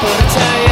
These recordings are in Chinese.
but I tell you.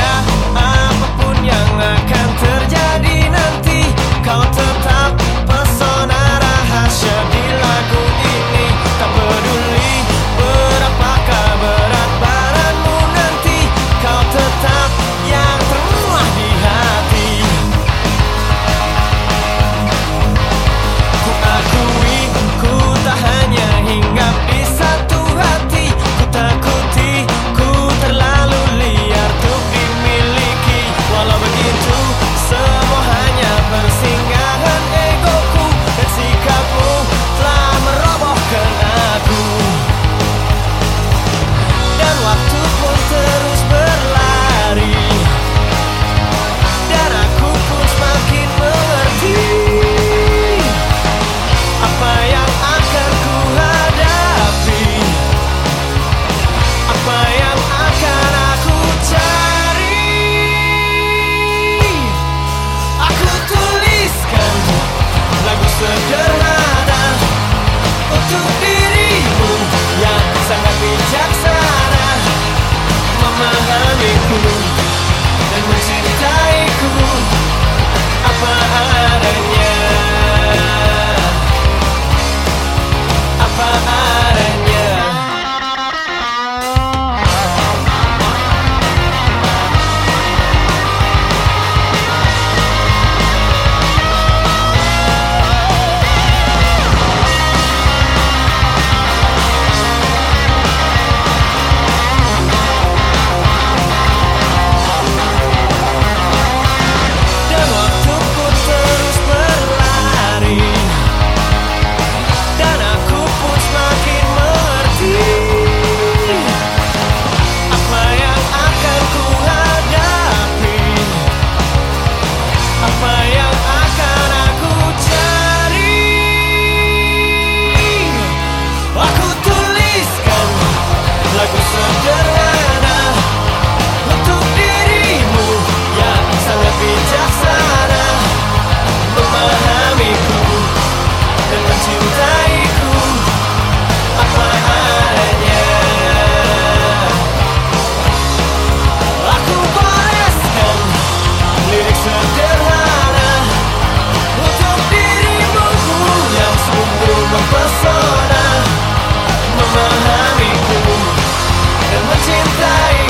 怎么精彩？